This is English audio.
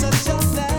such a